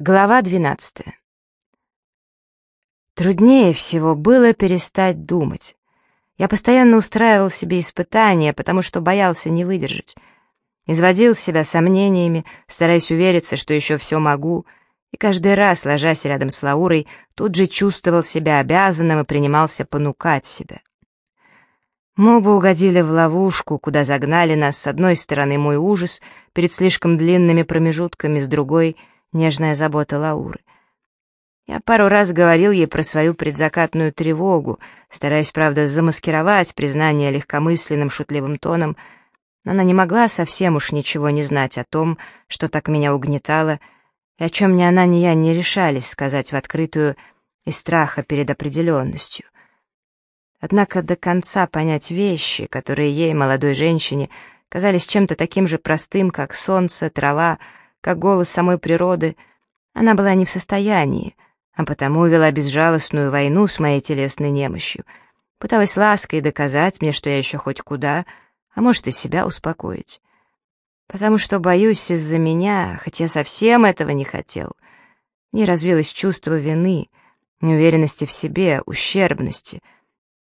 Глава 12. Труднее всего было перестать думать. Я постоянно устраивал себе испытания, потому что боялся не выдержать. Изводил себя сомнениями, стараясь увериться, что еще все могу, и каждый раз, ложась рядом с Лаурой, тут же чувствовал себя обязанным и принимался понукать себя. Мы оба угодили в ловушку, куда загнали нас с одной стороны мой ужас перед слишком длинными промежутками, с другой — нежная забота Лауры. Я пару раз говорил ей про свою предзакатную тревогу, стараясь, правда, замаскировать признание легкомысленным шутливым тоном, но она не могла совсем уж ничего не знать о том, что так меня угнетало, и о чем ни она, ни я не решались сказать в открытую из страха перед определенностью. Однако до конца понять вещи, которые ей, молодой женщине, казались чем-то таким же простым, как солнце, трава, как голос самой природы, она была не в состоянии, а потому вела безжалостную войну с моей телесной немощью, пыталась лаской доказать мне, что я еще хоть куда, а может и себя успокоить. Потому что, боюсь, из-за меня, хотя совсем этого не хотел, не развилось чувство вины, неуверенности в себе, ущербности,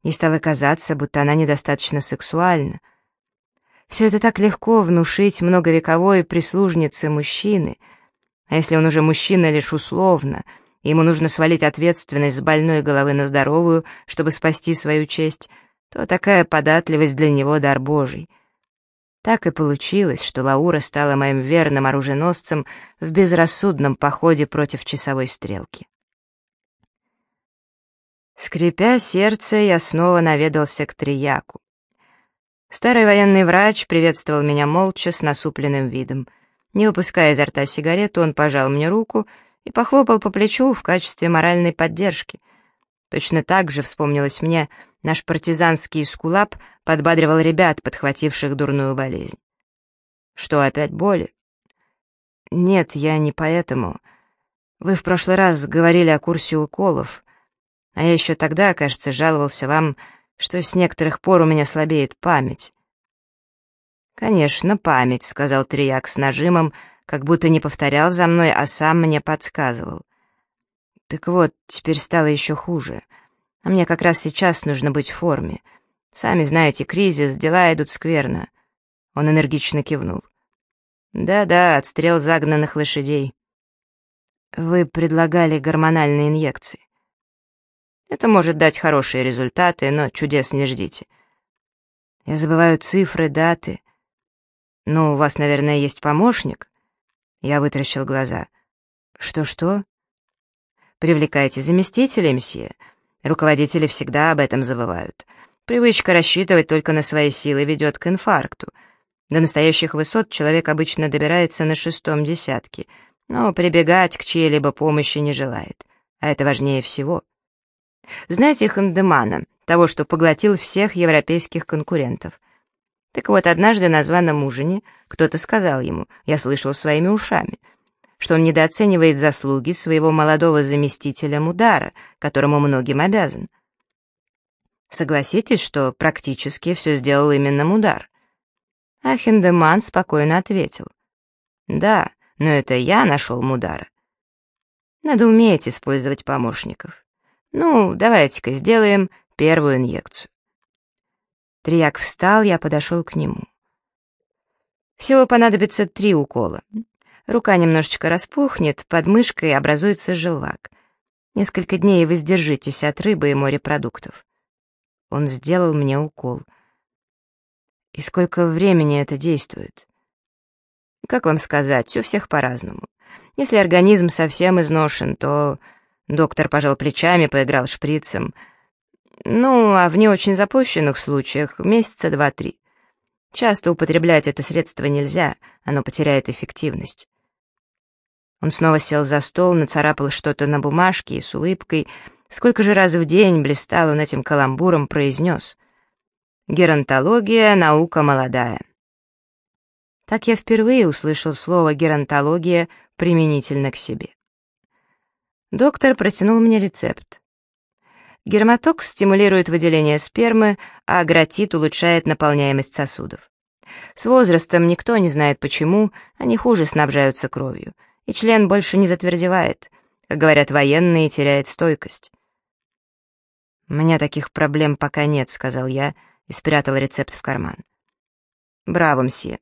и стало казаться, будто она недостаточно сексуальна, все это так легко внушить многовековой прислужнице мужчины. А если он уже мужчина лишь условно, ему нужно свалить ответственность с больной головы на здоровую, чтобы спасти свою честь, то такая податливость для него дар Божий. Так и получилось, что Лаура стала моим верным оруженосцем в безрассудном походе против часовой стрелки. Скрипя сердце, я снова наведался к Трияку. Старый военный врач приветствовал меня молча, с насупленным видом. Не выпуская изо рта сигарету, он пожал мне руку и похлопал по плечу в качестве моральной поддержки. Точно так же, вспомнилось мне, наш партизанский скулап подбадривал ребят, подхвативших дурную болезнь. «Что, опять боли?» «Нет, я не поэтому. Вы в прошлый раз говорили о курсе уколов, а я еще тогда, кажется, жаловался вам, что с некоторых пор у меня слабеет память». «Конечно, память», — сказал Трияк с нажимом, как будто не повторял за мной, а сам мне подсказывал. «Так вот, теперь стало еще хуже. А мне как раз сейчас нужно быть в форме. Сами знаете, кризис, дела идут скверно». Он энергично кивнул. «Да-да, отстрел загнанных лошадей». «Вы предлагали гормональные инъекции». Это может дать хорошие результаты, но чудес не ждите. Я забываю цифры, даты. Ну, у вас, наверное, есть помощник? Я вытращил глаза. Что-что? Привлекайте заместителя, мсье. Руководители всегда об этом забывают. Привычка рассчитывать только на свои силы ведет к инфаркту. До настоящих высот человек обычно добирается на шестом десятке, но прибегать к чьей-либо помощи не желает. А это важнее всего. Знаете Хандемана, того, что поглотил всех европейских конкурентов? Так вот, однажды на званом ужине кто-то сказал ему, я слышал своими ушами, что он недооценивает заслуги своего молодого заместителя Мудара, которому многим обязан. Согласитесь, что практически все сделал именно Мудар. А Хиндеман спокойно ответил. «Да, но это я нашел Мудара. Надо уметь использовать помощников. «Ну, давайте-ка сделаем первую инъекцию». Трияк встал, я подошел к нему. Всего понадобится три укола. Рука немножечко распухнет, под мышкой образуется желвак. Несколько дней вы сдержитесь от рыбы и морепродуктов. Он сделал мне укол. И сколько времени это действует? Как вам сказать, у всех по-разному. Если организм совсем изношен, то Доктор пожал плечами, поиграл шприцем. Ну, а в не очень запущенных случаях месяца два-три. Часто употреблять это средство нельзя, оно потеряет эффективность. Он снова сел за стол, нацарапал что-то на бумажке и с улыбкой, сколько же раз в день блистал он этим каламбуром, произнес. «Геронтология — наука молодая». Так я впервые услышал слово «геронтология» применительно к себе. Доктор протянул мне рецепт. Герматокс стимулирует выделение спермы, а агратит улучшает наполняемость сосудов. С возрастом никто не знает почему, они хуже снабжаются кровью, и член больше не затвердевает. Как говорят военные, теряет стойкость. «У меня таких проблем пока нет», — сказал я и спрятал рецепт в карман. «Браво, мсье.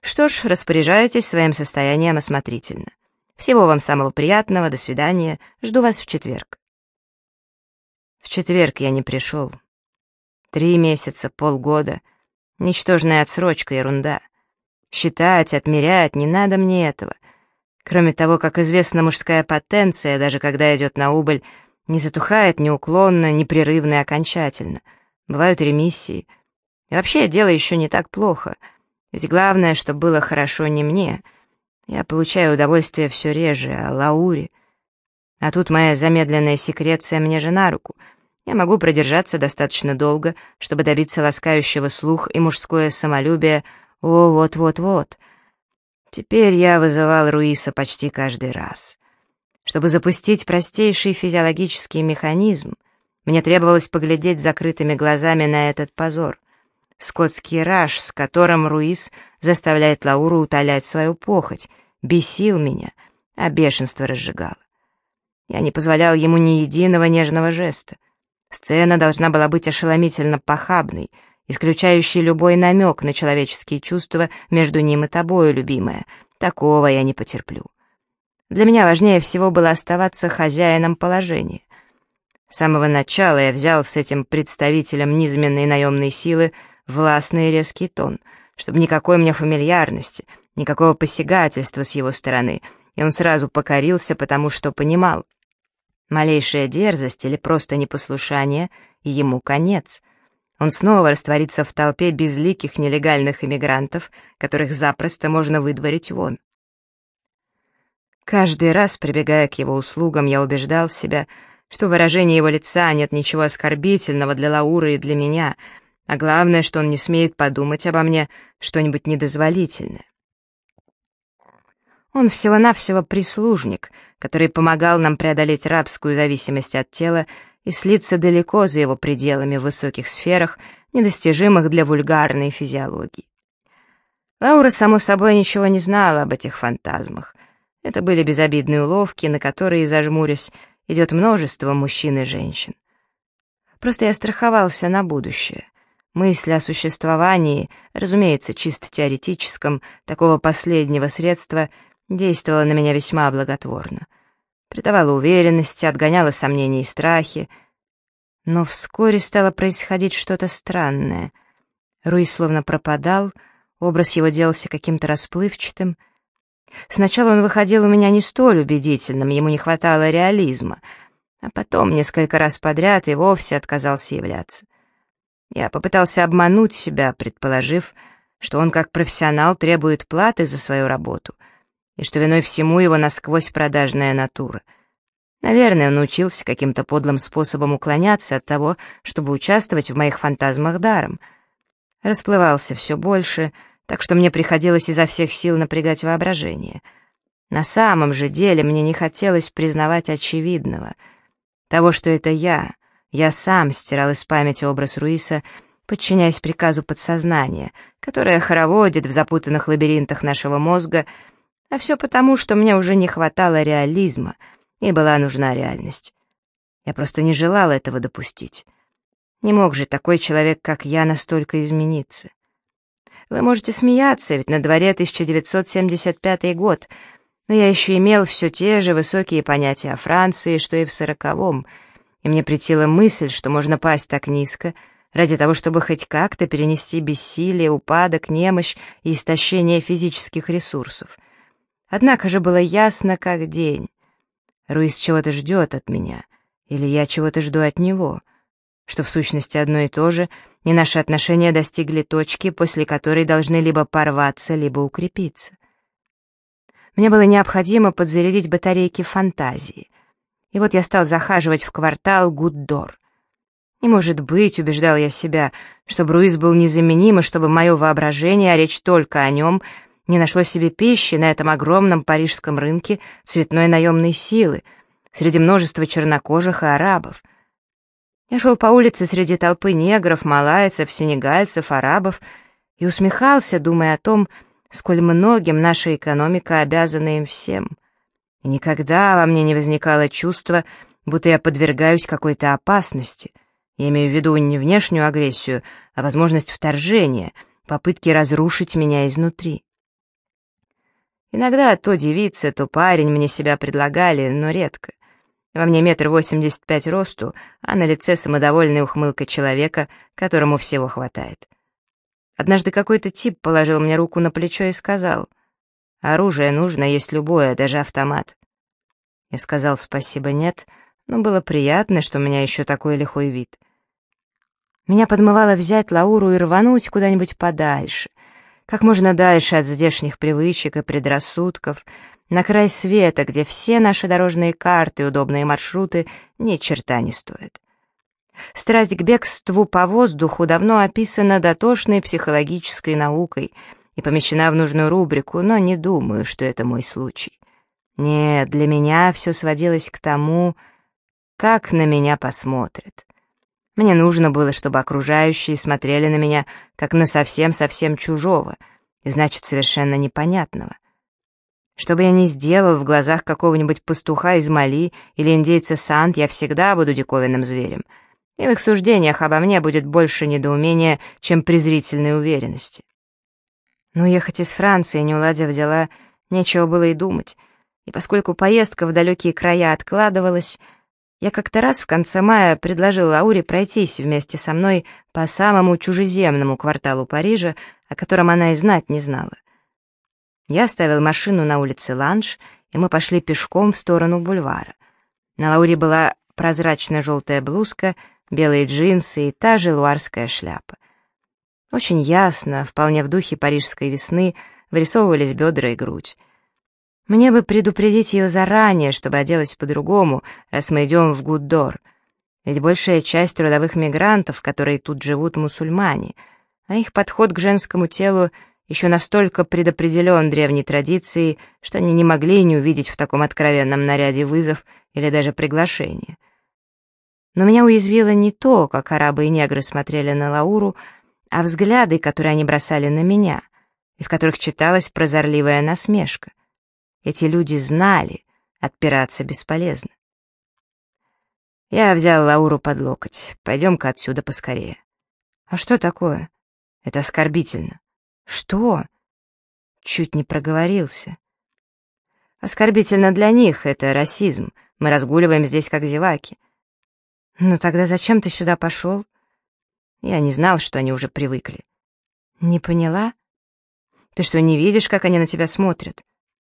Что ж, распоряжайтесь своим состоянием осмотрительно. Всего вам самого приятного, до свидания, жду вас в четверг». В четверг я не пришел. Три месяца, полгода. Ничтожная отсрочка, ерунда. Считать, отмерять, не надо мне этого. Кроме того, как известно, мужская потенция, даже когда идет на убыль, не затухает неуклонно, непрерывно и окончательно. Бывают ремиссии. И вообще, дело еще не так плохо. Ведь главное, чтобы было хорошо не мне. Я получаю удовольствие все реже, а Лауре... А тут моя замедленная секреция мне же на руку. Я могу продержаться достаточно долго, чтобы добиться ласкающего слух и мужское самолюбие «О, вот-вот-вот». Теперь я вызывал Руиса почти каждый раз. Чтобы запустить простейший физиологический механизм, мне требовалось поглядеть закрытыми глазами на этот позор. Скотский раж, с которым Руис заставляет Лауру утолять свою похоть, бесил меня, а бешенство разжигало. Я не позволял ему ни единого нежного жеста. Сцена должна была быть ошеломительно похабной, исключающей любой намек на человеческие чувства между ним и тобою, любимая. Такого я не потерплю. Для меня важнее всего было оставаться хозяином положения. С самого начала я взял с этим представителем низменной наемной силы властный и резкий тон, чтобы никакой мне фамильярности, никакого посягательства с его стороны, и он сразу покорился, потому что понимал. Малейшая дерзость или просто непослушание, и ему конец. Он снова растворится в толпе безликих нелегальных иммигрантов, которых запросто можно выдворить вон. Каждый раз, прибегая к его услугам, я убеждал себя, что в выражении его лица нет ничего оскорбительного для Лауры и для меня, а главное, что он не смеет подумать обо мне что-нибудь недозволительное. Он всего-навсего прислужник, который помогал нам преодолеть рабскую зависимость от тела и слиться далеко за его пределами в высоких сферах, недостижимых для вульгарной физиологии. Лаура, само собой, ничего не знала об этих фантазмах, это были безобидные уловки, на которые, зажмурясь, идет множество мужчин и женщин. Просто я страховался на будущее. Мысль о существовании, разумеется, чисто теоретическом, такого последнего средства действовала на меня весьма благотворно. Придавала уверенности, отгоняла сомнения и страхи. Но вскоре стало происходить что-то странное. Руи словно пропадал, образ его делался каким-то расплывчатым — Сначала он выходил у меня не столь убедительным, ему не хватало реализма, а потом несколько раз подряд и вовсе отказался являться. Я попытался обмануть себя, предположив, что он как профессионал требует платы за свою работу, и что виной всему его насквозь продажная натура. Наверное, он научился каким-то подлым способом уклоняться от того, чтобы участвовать в моих фантазмах даром. Расплывался все больше — так что мне приходилось изо всех сил напрягать воображение. На самом же деле мне не хотелось признавать очевидного. Того, что это я, я сам стирал из памяти образ Руиса, подчиняясь приказу подсознания, которое хороводит в запутанных лабиринтах нашего мозга, а все потому, что мне уже не хватало реализма, и была нужна реальность. Я просто не желал этого допустить. Не мог же такой человек, как я, настолько измениться. Вы можете смеяться, ведь на дворе 1975 год, но я еще имел все те же высокие понятия о Франции, что и в сороковом, и мне притила мысль, что можно пасть так низко, ради того, чтобы хоть как-то перенести бессилие, упадок, немощь и истощение физических ресурсов. Однако же было ясно, как день. Руис чего-то ждет от меня, или я чего-то жду от него — что в сущности одно и то же, и наши отношения достигли точки, после которой должны либо порваться, либо укрепиться. Мне было необходимо подзарядить батарейки фантазии. И вот я стал захаживать в квартал Гуддор. Не может быть, убеждал я себя, что Бруис был незаменим, и чтобы мое воображение, а речь только о нем, не нашло себе пищи на этом огромном парижском рынке цветной наемной силы, среди множества чернокожих и арабов — я шел по улице среди толпы негров, малайцев, сенегальцев, арабов и усмехался, думая о том, сколь многим наша экономика обязана им всем — И никогда во мне не возникало чувства, будто я подвергаюсь какой-то опасности. Я имею в виду не внешнюю агрессию, а возможность вторжения, попытки разрушить меня изнутри. Иногда то девица, то парень мне себя предлагали, но редко. Во мне метр восемьдесят пять росту, а на лице самодовольная ухмылка человека, которому всего хватает. Однажды какой-то тип положил мне руку на плечо и сказал, «Оружие нужно, есть любое, даже автомат». Я сказал спасибо нет, но было приятно, что у меня еще такой лихой вид. Меня подмывало взять Лауру и рвануть куда-нибудь подальше, как можно дальше от здешних привычек и предрассудков, на край света, где все наши дорожные карты и удобные маршруты ни черта не стоят. Страсть к бегству по воздуху давно описана дотошной психологической наукой и помещена в нужную рубрику, но не думаю, что это мой случай. Нет, для меня все сводилось к тому, как на меня посмотрят. Мне нужно было, чтобы окружающие смотрели на меня, как на совсем-совсем чужого, и значит, совершенно непонятного. Что бы я ни сделал в глазах какого-нибудь пастуха из Мали или индейца Сант, я всегда буду диковинным зверем. И в их суждениях обо мне будет больше недоумения, чем презрительной уверенности. Но ехать из Франции, не уладив дела, нечего было и думать. И поскольку поездка в далекие края откладывалась, я как-то раз в конце мая предложил Лауре пройтись вместе со мной по самому чужеземному кварталу Парижа, о котором она и знать не знала. Я оставил машину на улице Ланш, и мы пошли пешком в сторону бульвара. На Лауре была прозрачная желтая блузка, белые джинсы и та же луарская шляпа. Очень ясно, вполне в духе парижской весны, вырисовывались бедра и грудь. Мне бы предупредить ее заранее, чтобы оделась по-другому, раз мы идем в Гуддор. Ведь большая часть трудовых мигрантов, которые тут живут, мусульмане, а их подход к женскому телу еще настолько предопределен древней традицией, что они не могли не увидеть в таком откровенном наряде вызов или даже приглашение. Но меня уязвило не то, как арабы и негры смотрели на Лауру, а взгляды, которые они бросали на меня, и в которых читалась прозорливая насмешка. Эти люди знали, отпираться бесполезно. Я взял Лауру под локоть. Пойдем-ка отсюда поскорее. А что такое? Это оскорбительно. «Что?» Чуть не проговорился. «Оскорбительно для них, это расизм. Мы разгуливаем здесь как зеваки». «Ну тогда зачем ты сюда пошел?» Я не знал, что они уже привыкли. «Не поняла? Ты что, не видишь, как они на тебя смотрят?»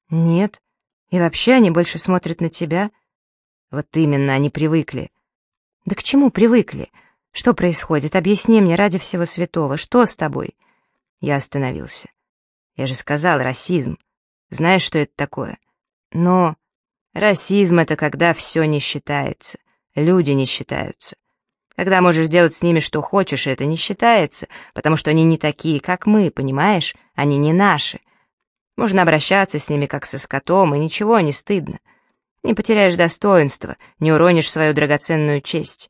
«Нет. И вообще они больше смотрят на тебя?» «Вот именно, они привыкли». «Да к чему привыкли? Что происходит? Объясни мне ради всего святого. Что с тобой?» Я остановился. Я же сказал, расизм. Знаешь, что это такое? Но расизм — это когда все не считается, люди не считаются. Когда можешь делать с ними что хочешь, это не считается, потому что они не такие, как мы, понимаешь? Они не наши. Можно обращаться с ними как со скотом, и ничего не стыдно. Не потеряешь достоинства, не уронишь свою драгоценную честь.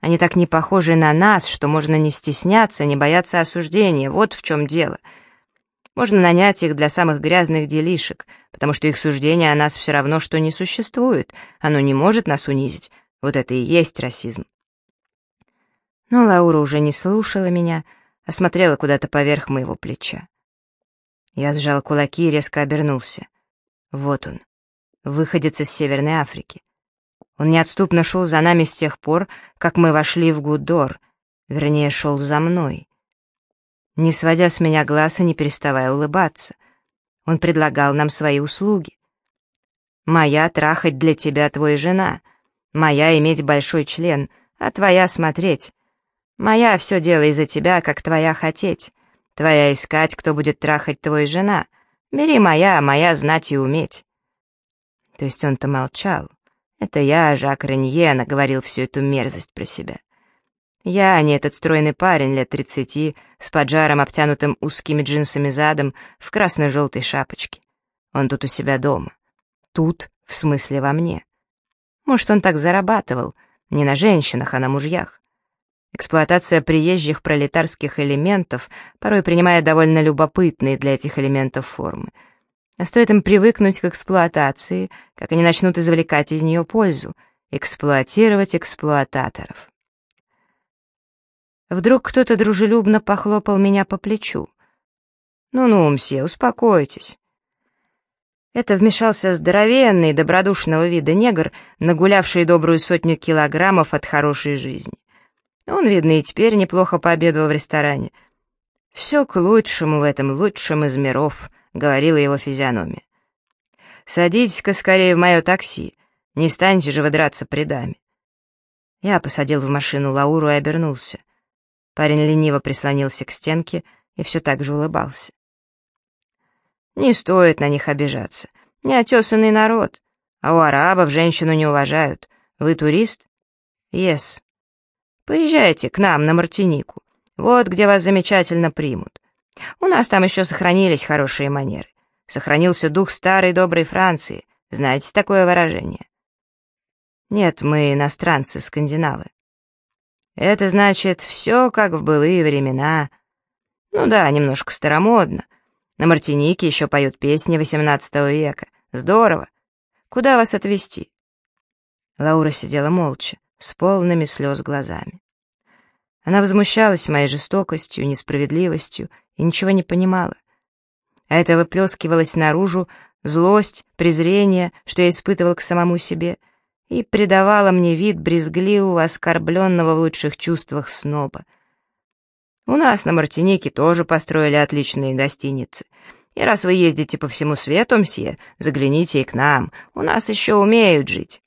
Они так не похожи на нас, что можно не стесняться, не бояться осуждения. Вот в чем дело. Можно нанять их для самых грязных делишек, потому что их суждение о нас все равно, что не существует. Оно не может нас унизить. Вот это и есть расизм. Но Лаура уже не слушала меня, а смотрела куда-то поверх моего плеча. Я сжал кулаки и резко обернулся. Вот он, выходец из Северной Африки. Он неотступно шел за нами с тех пор, как мы вошли в Гудор, вернее, шел за мной. Не сводя с меня глаз и не переставая улыбаться, он предлагал нам свои услуги. «Моя трахать для тебя твой жена, моя иметь большой член, а твоя смотреть. Моя все делай за тебя, как твоя хотеть, твоя искать, кто будет трахать твой жена. Бери моя, моя знать и уметь». То есть он-то молчал. Это я, Жак Ренье, наговорил всю эту мерзость про себя. Я, а не этот стройный парень лет тридцати, с поджаром, обтянутым узкими джинсами задом, в красно-желтой шапочке. Он тут у себя дома. Тут, в смысле, во мне. Может, он так зарабатывал, не на женщинах, а на мужьях. Эксплуатация приезжих пролетарских элементов порой принимает довольно любопытные для этих элементов формы. А стоит им привыкнуть к эксплуатации, как они начнут извлекать из нее пользу, эксплуатировать эксплуататоров. Вдруг кто-то дружелюбно похлопал меня по плечу. «Ну-ну, мсье, успокойтесь». Это вмешался здоровенный, добродушного вида негр, нагулявший добрую сотню килограммов от хорошей жизни. Он, видно, и теперь неплохо пообедал в ресторане. «Все к лучшему в этом лучшем из миров», — говорила его физиономия. «Садитесь-ка скорее в мое такси, не станьте же вы драться при даме». Я посадил в машину Лауру и обернулся. Парень лениво прислонился к стенке и все так же улыбался. Не стоит на них обижаться. Неотесанный народ. А у арабов женщину не уважают. Вы турист? Yes. Поезжайте к нам на Мартинику. Вот где вас замечательно примут. У нас там еще сохранились хорошие манеры. Сохранился дух старой доброй Франции. Знаете такое выражение? Нет, мы иностранцы, скандинавы. Это значит, все как в былые времена. Ну да, немножко старомодно. На Мартинике еще поют песни XVIII века. Здорово. Куда вас отвезти?» Лаура сидела молча, с полными слез глазами. Она возмущалась моей жестокостью, несправедливостью и ничего не понимала. А это выплескивалось наружу злость, презрение, что я испытывал к самому себе, и придавало мне вид брезгливого, оскорбленного в лучших чувствах сноба — у нас на Мартинике тоже построили отличные гостиницы. И раз вы ездите по всему свету, мсье, загляните и к нам. У нас еще умеют жить».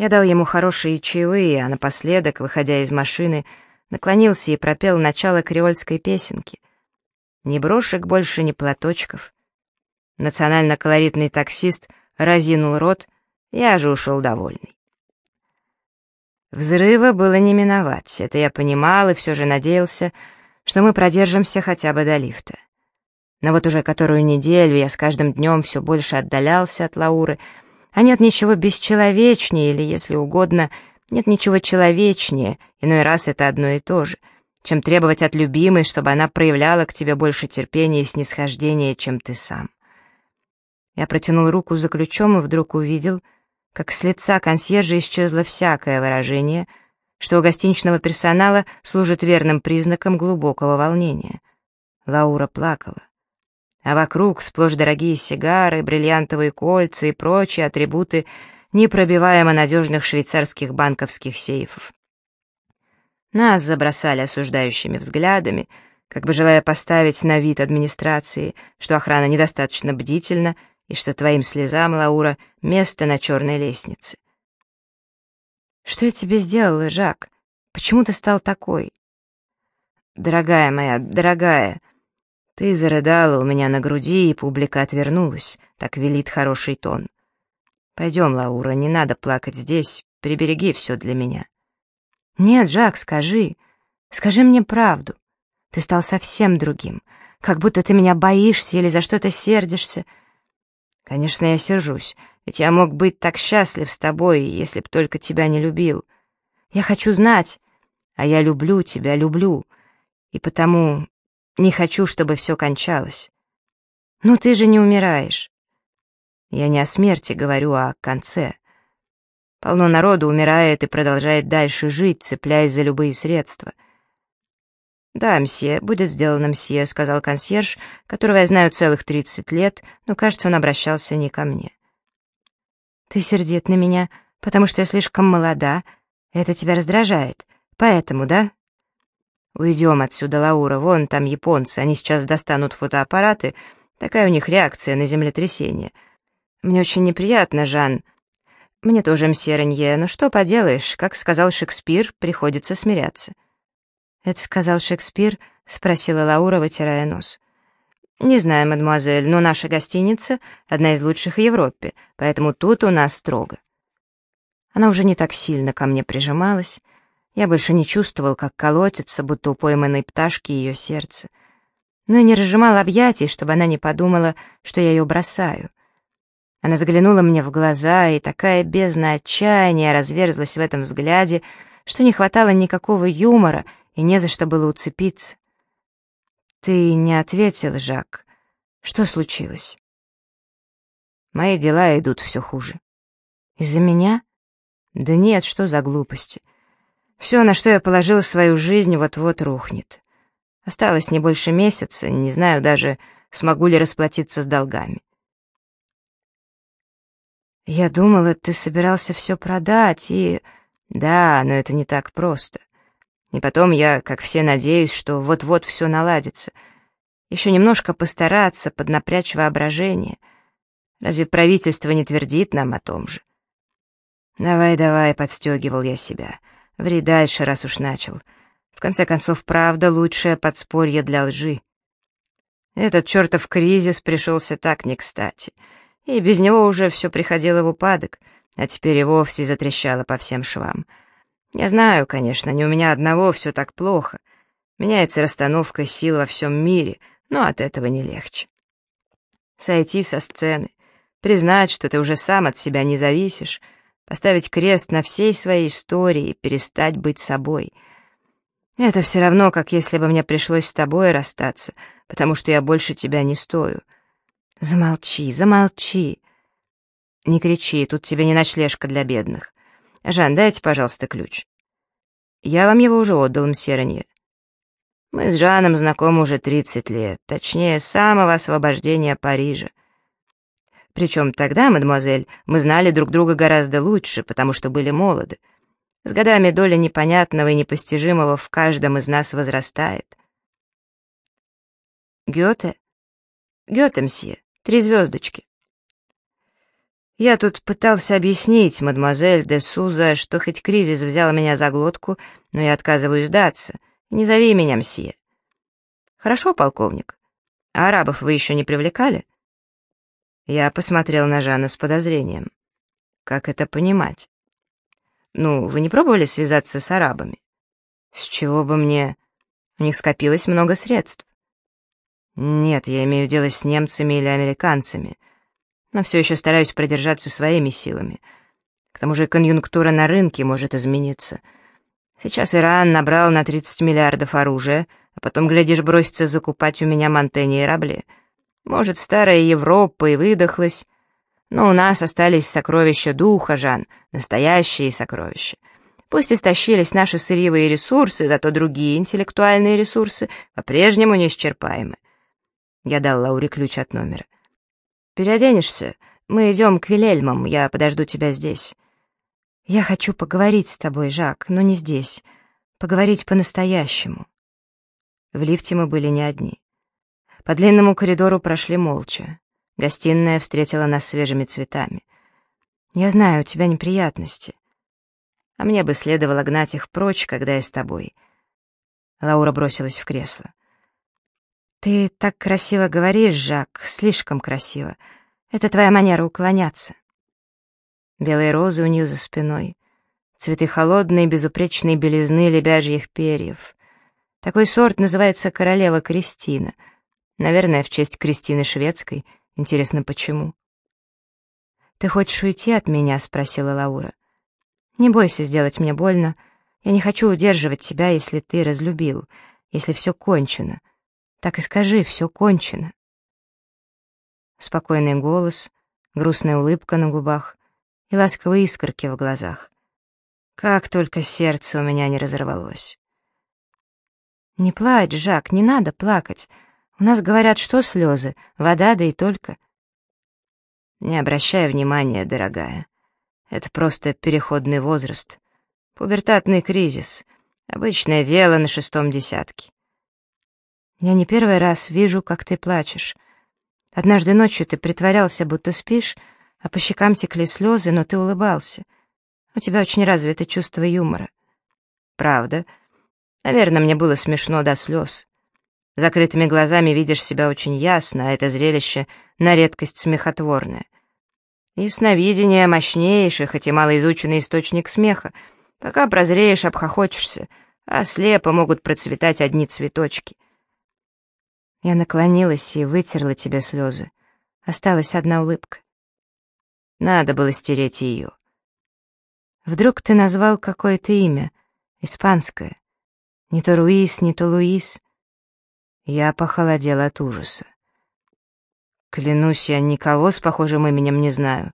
Я дал ему хорошие чаевые, а напоследок, выходя из машины, наклонился и пропел начало креольской песенки. «Ни брошек больше, ни платочков». Национально-колоритный таксист разинул рот, я же ушел довольный. Взрыва было не миновать, это я понимал и все же надеялся, что мы продержимся хотя бы до лифта. Но вот уже которую неделю я с каждым днем все больше отдалялся от Лауры, а нет ничего бесчеловечнее, или, если угодно, нет ничего человечнее, иной раз это одно и то же, чем требовать от любимой, чтобы она проявляла к тебе больше терпения и снисхождения, чем ты сам. Я протянул руку за ключом и вдруг увидел — как с лица консьержа исчезло всякое выражение, что у гостиничного персонала служит верным признаком глубокого волнения. Лаура плакала. А вокруг сплошь дорогие сигары, бриллиантовые кольца и прочие атрибуты непробиваемо надежных швейцарских банковских сейфов. Нас забросали осуждающими взглядами, как бы желая поставить на вид администрации, что охрана недостаточно бдительна и что твоим слезам, Лаура, место на черной лестнице. Что я тебе сделала, Жак? Почему ты стал такой? Дорогая моя, дорогая, ты зарыдала у меня на груди, и публика отвернулась, так велит хороший тон. Пойдем, Лаура, не надо плакать здесь, прибереги все для меня. Нет, Жак, скажи, скажи мне правду. Ты стал совсем другим, как будто ты меня боишься или за что-то сердишься, Конечно, я сержусь, ведь я мог быть так счастлив с тобой, если б только тебя не любил. Я хочу знать, а я люблю тебя, люблю, и потому не хочу, чтобы все кончалось. Но ты же не умираешь. Я не о смерти говорю, а о конце. Полно народу умирает и продолжает дальше жить, цепляясь за любые средства — «Да, мсье, будет сделано, мсье», — сказал консьерж, которого я знаю целых тридцать лет, но, кажется, он обращался не ко мне. «Ты сердит на меня, потому что я слишком молода. Это тебя раздражает. Поэтому, да?» «Уйдем отсюда, Лаура, вон там японцы, они сейчас достанут фотоаппараты. Такая у них реакция на землетрясение. Мне очень неприятно, Жан. Мне тоже, мсье но что поделаешь, как сказал Шекспир, приходится смиряться». «Это сказал Шекспир?» — спросила Лаура, вытирая нос. «Не знаю, мадемуазель, но наша гостиница — одна из лучших в Европе, поэтому тут у нас строго». Она уже не так сильно ко мне прижималась. Я больше не чувствовал, как колотится, будто у пойманной пташки ее сердце. Но и не разжимал объятий, чтобы она не подумала, что я ее бросаю. Она заглянула мне в глаза, и такая бездна отчаяния разверзлась в этом взгляде, что не хватало никакого юмора — и не за что было уцепиться. «Ты не ответил, Жак. Что случилось? Мои дела идут все хуже. Из-за меня? Да нет, что за глупости. Все, на что я положила свою жизнь, вот-вот рухнет. Осталось не больше месяца, не знаю даже, смогу ли расплатиться с долгами. Я думала, ты собирался все продать и... Да, но это не так просто. И потом я, как все, надеюсь, что вот-вот все наладится. Еще немножко постараться, поднапрячь воображение. Разве правительство не твердит нам о том же? Давай, давай, подстегивал я себя. Ври дальше, раз уж начал. В конце концов, правда — лучшее подспорье для лжи. Этот чертов кризис пришелся так не кстати. И без него уже все приходило в упадок, а теперь и вовсе затрещало по всем швам. Я знаю, конечно, не у меня одного все так плохо. Меняется расстановка сил во всем мире, но от этого не легче. Сойти со сцены, признать, что ты уже сам от себя не зависишь, поставить крест на всей своей истории и перестать быть собой. Это все равно, как если бы мне пришлось с тобой расстаться, потому что я больше тебя не стою. Замолчи, замолчи. Не кричи, тут тебе не ночлежка для бедных. «Жан, дайте, пожалуйста, ключ». «Я вам его уже отдал, мсье Ранье». «Мы с Жаном знакомы уже 30 лет, точнее, с самого освобождения Парижа. Причем тогда, мадемуазель, мы знали друг друга гораздо лучше, потому что были молоды. С годами доля непонятного и непостижимого в каждом из нас возрастает. Гёте? Гёте, мсье, три звездочки. Я тут пытался объяснить мадемуазель де Суза, что хоть кризис взял меня за глотку, но я отказываюсь сдаться. Не зови меня мсье. Хорошо, полковник. А арабов вы еще не привлекали? Я посмотрел на Жана с подозрением. Как это понимать? Ну, вы не пробовали связаться с арабами? С чего бы мне... У них скопилось много средств. Нет, я имею дело с немцами или американцами — но все еще стараюсь продержаться своими силами. К тому же конъюнктура на рынке может измениться. Сейчас Иран набрал на 30 миллиардов оружия, а потом, глядишь, бросится закупать у меня Монтени и Рабли. Может, старая Европа и выдохлась, но у нас остались сокровища духа, Жан, настоящие сокровища. Пусть истощились наши сырьевые ресурсы, зато другие интеллектуальные ресурсы по-прежнему неисчерпаемы. Я дал Лауре ключ от номера. Переоденешься? Мы идем к Вильельмам, я подожду тебя здесь. Я хочу поговорить с тобой, Жак, но не здесь. Поговорить по-настоящему. В лифте мы были не одни. По длинному коридору прошли молча. Гостиная встретила нас свежими цветами. Я знаю, у тебя неприятности. А мне бы следовало гнать их прочь, когда я с тобой. Лаура бросилась в кресло. «Ты так красиво говоришь, Жак, слишком красиво. Это твоя манера уклоняться». Белые розы у нее за спиной, цветы холодной, безупречной белизны лебяжьих перьев. Такой сорт называется королева Кристина. Наверное, в честь Кристины Шведской. Интересно, почему? «Ты хочешь уйти от меня?» — спросила Лаура. «Не бойся сделать мне больно. Я не хочу удерживать тебя, если ты разлюбил, если все кончено. Так и скажи, все кончено. Спокойный голос, грустная улыбка на губах и ласковые искорки в глазах. Как только сердце у меня не разорвалось. «Не плачь, Жак, не надо плакать. У нас говорят, что слезы, вода, да и только». «Не обращай внимания, дорогая. Это просто переходный возраст. Пубертатный кризис. Обычное дело на шестом десятке. Я не первый раз вижу, как ты плачешь. Однажды ночью ты притворялся, будто спишь, а по щекам текли слезы, но ты улыбался. У тебя очень развито чувство юмора. Правда? Наверное, мне было смешно до слез. Закрытыми глазами видишь себя очень ясно, а это зрелище на редкость смехотворное. И сновидение мощнейший, хоть и малоизученный источник смеха. Пока прозреешь, обхохочешься, а слепо могут процветать одни цветочки — я наклонилась и вытерла тебе слезы. Осталась одна улыбка. Надо было стереть ее. Вдруг ты назвал какое-то имя, испанское. Не то Руис, не то Луис. Я похолодела от ужаса. Клянусь, я никого с похожим именем не знаю.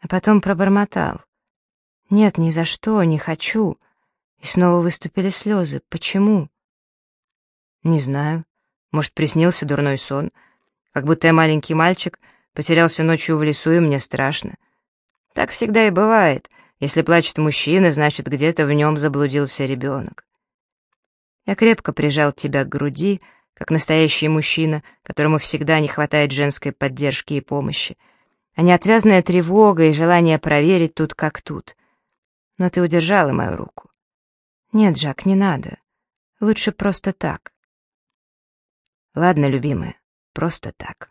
А потом пробормотал. Нет, ни за что, не хочу. И снова выступили слезы. Почему? Не знаю. Может, приснился дурной сон. Как будто я маленький мальчик, потерялся ночью в лесу, и мне страшно. Так всегда и бывает. Если плачет мужчина, значит, где-то в нем заблудился ребенок. Я крепко прижал тебя к груди, как настоящий мужчина, которому всегда не хватает женской поддержки и помощи, а неотвязная тревога и желание проверить тут как тут. Но ты удержала мою руку. Нет, Жак, не надо. Лучше просто так. Ладно, любимая, просто так.